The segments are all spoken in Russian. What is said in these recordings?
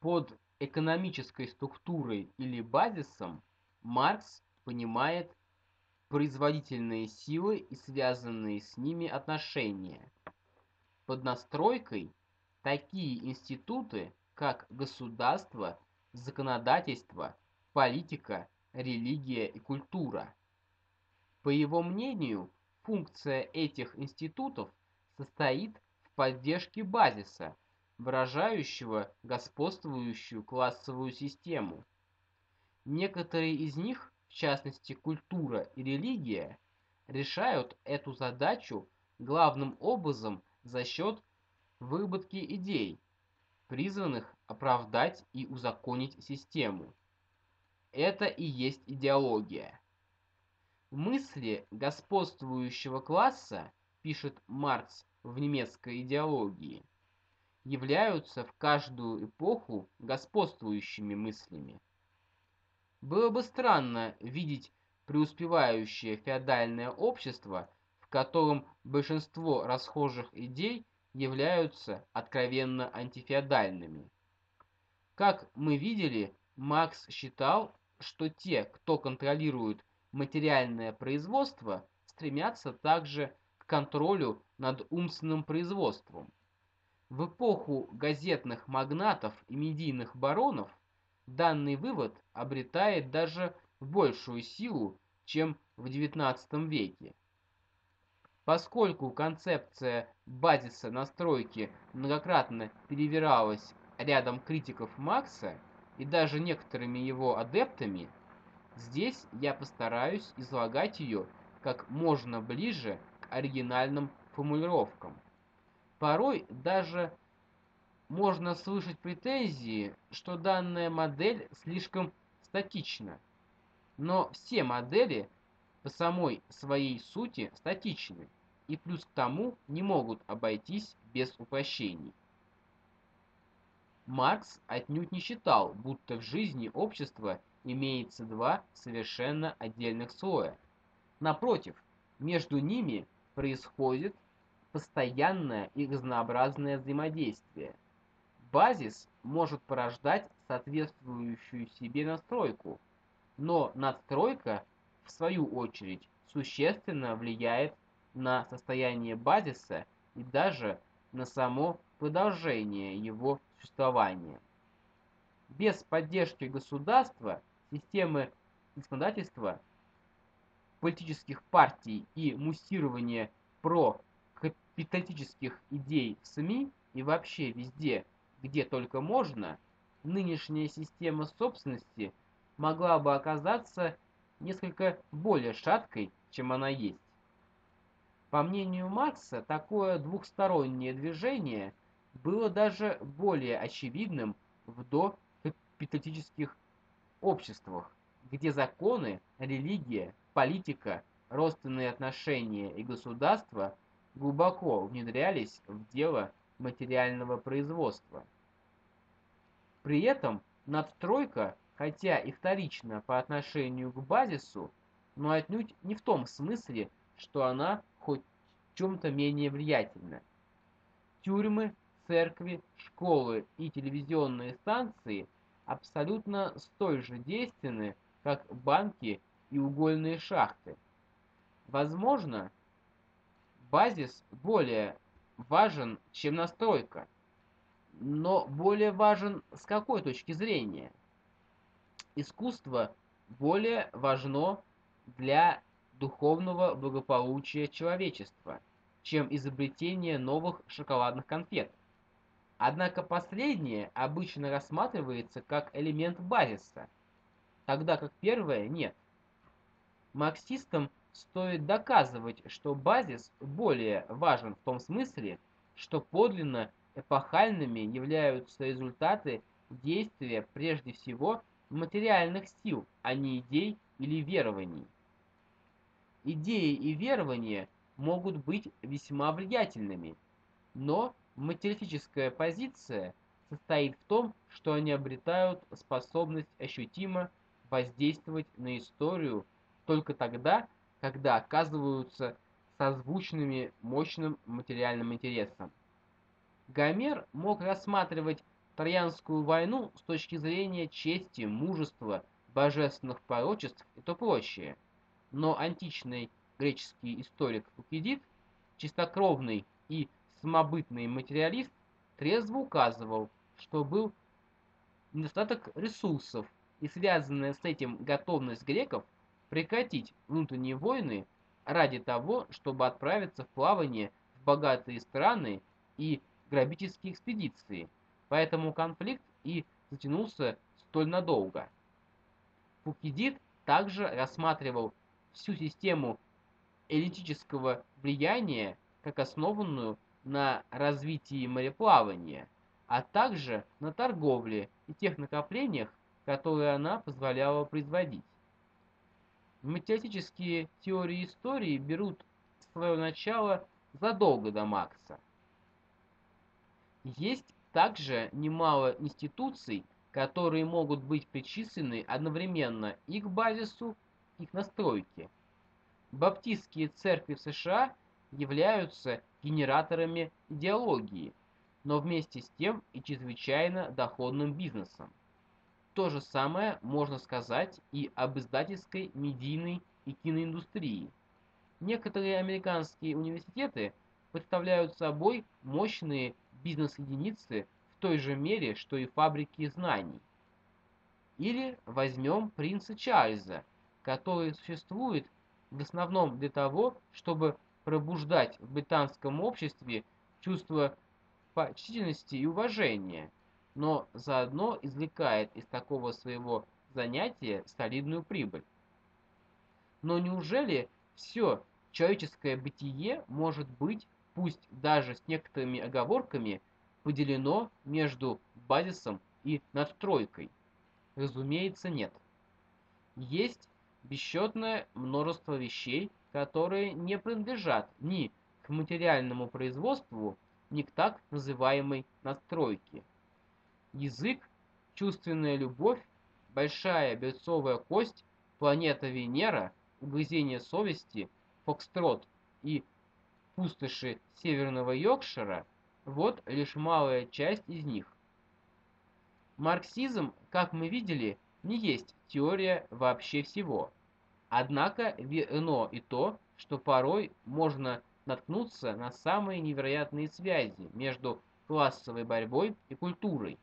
Под экономической структурой или базисом Маркс понимает производительные силы и связанные с ними отношения. Под настройкой такие институты, как государство, законодательство, политика, религия и культура. По его мнению, функция этих институтов состоит в поддержке базиса – выражающего господствующую классовую систему. Некоторые из них, в частности культура и религия, решают эту задачу главным образом за счет выработки идей, призванных оправдать и узаконить систему. Это и есть идеология. Мысли господствующего класса, пишет Маркс в немецкой идеологии, являются в каждую эпоху господствующими мыслями. Было бы странно видеть преуспевающее феодальное общество, в котором большинство расхожих идей являются откровенно антифеодальными. Как мы видели, Маркс считал, что те, кто контролирует материальное производство, стремятся также к контролю над умственным производством. В эпоху газетных магнатов и медийных баронов данный вывод обретает даже большую силу, чем в XIX веке. Поскольку концепция базиса настройки многократно перевиралась рядом критиков Маркса и даже некоторыми его адептами, здесь я постараюсь излагать ее как можно ближе к оригинальным формулировкам. Порой даже можно слышать претензии, что данная модель слишком статична. Но все модели по самой своей сути статичны и плюс к тому не могут обойтись без упрощений. Маркс отнюдь не считал, будто в жизни общества имеется два совершенно отдельных слоя. Напротив, между ними происходит постоянное и разнообразное взаимодействие. Базис может порождать соответствующую себе настройку, но надстройка, в свою очередь, существенно влияет на состояние базиса и даже на само продолжение его существования. Без поддержки государства, системы законодательства, политических партий и муссирования про капиталистических идей в СМИ и вообще везде, где только можно, нынешняя система собственности могла бы оказаться несколько более шаткой, чем она есть. По мнению Маркса, такое двухстороннее движение было даже более очевидным в докапиталистических обществах, где законы, религия, политика, родственные отношения и государство – глубоко внедрялись в дело материального производства. При этом надстройка, хотя и вторична по отношению к базису, но отнюдь не в том смысле, что она хоть в чем-то менее влиятельна. Тюрьмы, церкви, школы и телевизионные станции абсолютно столь же действенны, как банки и угольные шахты. Возможно, базис более важен, чем настройка. Но более важен с какой точки зрения? Искусство более важно для духовного благополучия человечества, чем изобретение новых шоколадных конфет. Однако последнее обычно рассматривается как элемент базиса, тогда как первое нет. Марксистам стоит доказывать, что базис более важен в том смысле, что подлинно эпохальными являются результаты действия прежде всего материальных сил, а не идей или верований. Идеи и верования могут быть весьма влиятельными, но материалистическая позиция состоит в том, что они обретают способность ощутимо воздействовать на историю только тогда, когда оказываются созвучными мощным материальным интересам. Гомер мог рассматривать Троянскую войну с точки зрения чести, мужества, божественных пророчеств и то прочее. Но античный греческий историк Фукидид, чистокровный и самобытный материалист, трезво указывал, что был недостаток ресурсов и связанная с этим готовность греков прекратить внутренние войны ради того, чтобы отправиться в плавание в богатые страны и грабительские экспедиции. Поэтому конфликт и затянулся столь надолго. Фукидид также рассматривал всю систему элитического влияния как основанную на развитии мореплавания, а также на торговле и тех накоплениях, которые она позволяла производить. Математические теории истории берут свое начало задолго до Макса. Есть также немало институций, которые могут быть причислены одновременно и к базису, и к настройке. Баптистские церкви в США являются генераторами идеологии, но вместе с тем и чрезвычайно доходным бизнесом. То же самое можно сказать и об издательской, медийной и киноиндустрии. Некоторые американские университеты представляют собой мощные бизнес-единицы в той же мере, что и фабрики знаний. Или возьмем принца Чарльза, который существует в основном для того, чтобы пробуждать в британском обществе чувство почтительности и уважения, но заодно извлекает из такого своего занятия солидную прибыль. Но неужели все человеческое бытие может быть, пусть даже с некоторыми оговорками, поделено между базисом и надстройкой? Разумеется, нет. Есть бесчетное множество вещей, которые не принадлежат ни к материальному производству, ни к так называемой надстройке. Язык, чувственная любовь, большая берцовая кость, планета Венера, угрызение совести, фокстрот и пустоши Северного Йоркшира – вот лишь малая часть из них. Марксизм, как мы видели, не есть теория вообще всего. Однако верно и то, что порой можно наткнуться на самые невероятные связи между классовой борьбой и культурой.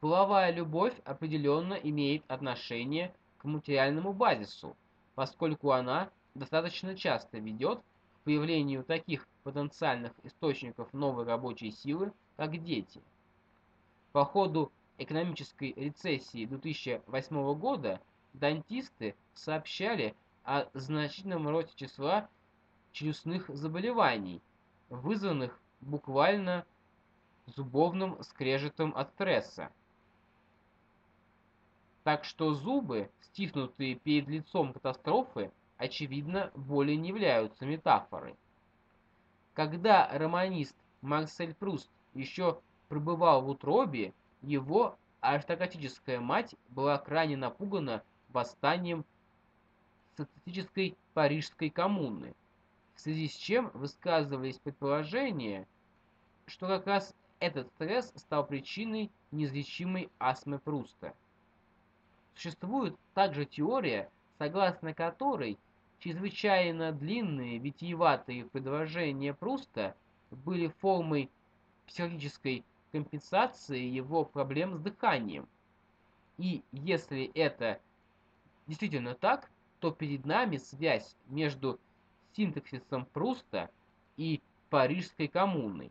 Половая любовь определенно имеет отношение к материальному базису, поскольку она достаточно часто ведет к появлению таких потенциальных источников новой рабочей силы, как дети. По ходу экономической рецессии 2008 года дантисты сообщали о значительном росте числа челюстных заболеваний, вызванных буквально зубовным скрежетом от стресса. Так что зубы, стиснутые перед лицом катастрофы, очевидно, более не являются метафорой. Когда романист Марсель Пруст еще пребывал в утробе, его аристократическая мать была крайне напугана восстанием социалистической парижской коммуны, в связи с чем высказывались предположения, что как раз этот стресс стал причиной неизлечимой астмы Пруста. Существует также теория, согласно которой чрезвычайно длинные витиеватые предложения Пруста были формой психологической компенсации его проблем с дыханием. И если это действительно так, то перед нами связь между синтаксисом Пруста и Парижской коммуной.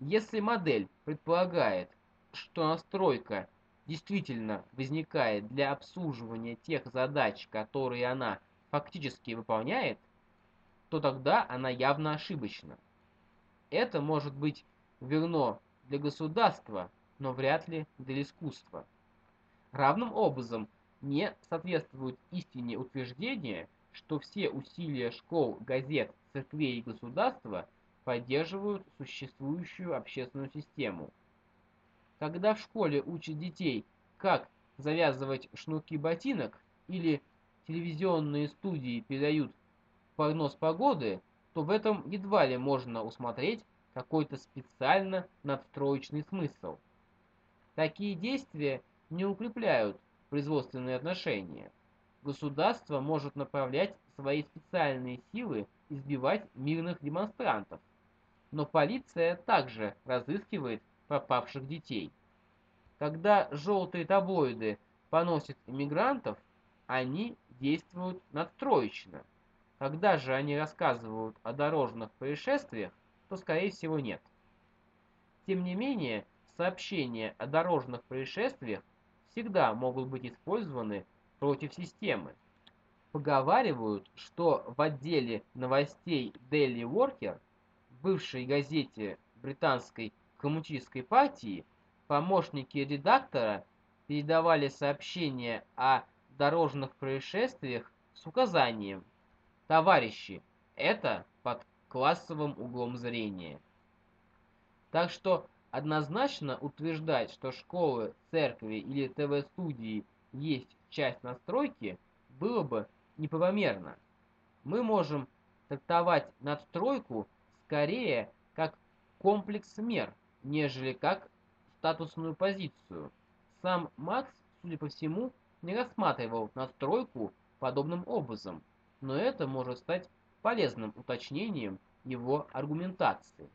Если модель предполагает, что настройка действительно возникает для обслуживания тех задач, которые она фактически выполняет, то тогда она явно ошибочна. Это может быть верно для государства, но вряд ли для искусства. Равным образом не соответствует истине утверждения, что все усилия школ, газет, церквей и государства поддерживают существующую общественную систему – когда в школе учат детей, как завязывать шнурки ботинок, или телевизионные студии передают прогноз погоды, то в этом едва ли можно усмотреть какой-то специально надстроечный смысл. Такие действия не укрепляют производственные отношения. Государство может направлять свои специальные силы избивать мирных демонстрантов, но полиция также разыскивает пропавших детей. Когда желтые таблоиды поносят иммигрантов, они действуют надстроечно. Когда же они рассказывают о дорожных происшествиях, то скорее всего нет. Тем не менее, сообщения о дорожных происшествиях всегда могут быть использованы против системы. Поговаривают, что в отделе новостей Daily Worker, бывшей газете британской коммунистической партии, помощники редактора передавали сообщения о дорожных происшествиях с указанием «Товарищи, это под классовым углом зрения». Так что однозначно утверждать, что школы, церкви или ТВ-студии есть часть настройки, было бы неправомерно. Мы можем трактовать надстройку скорее как комплекс мер, нежели как статусную позицию. Сам Макс, судя по всему, не рассматривал настройку подобным образом, но это может стать полезным уточнением его аргументации.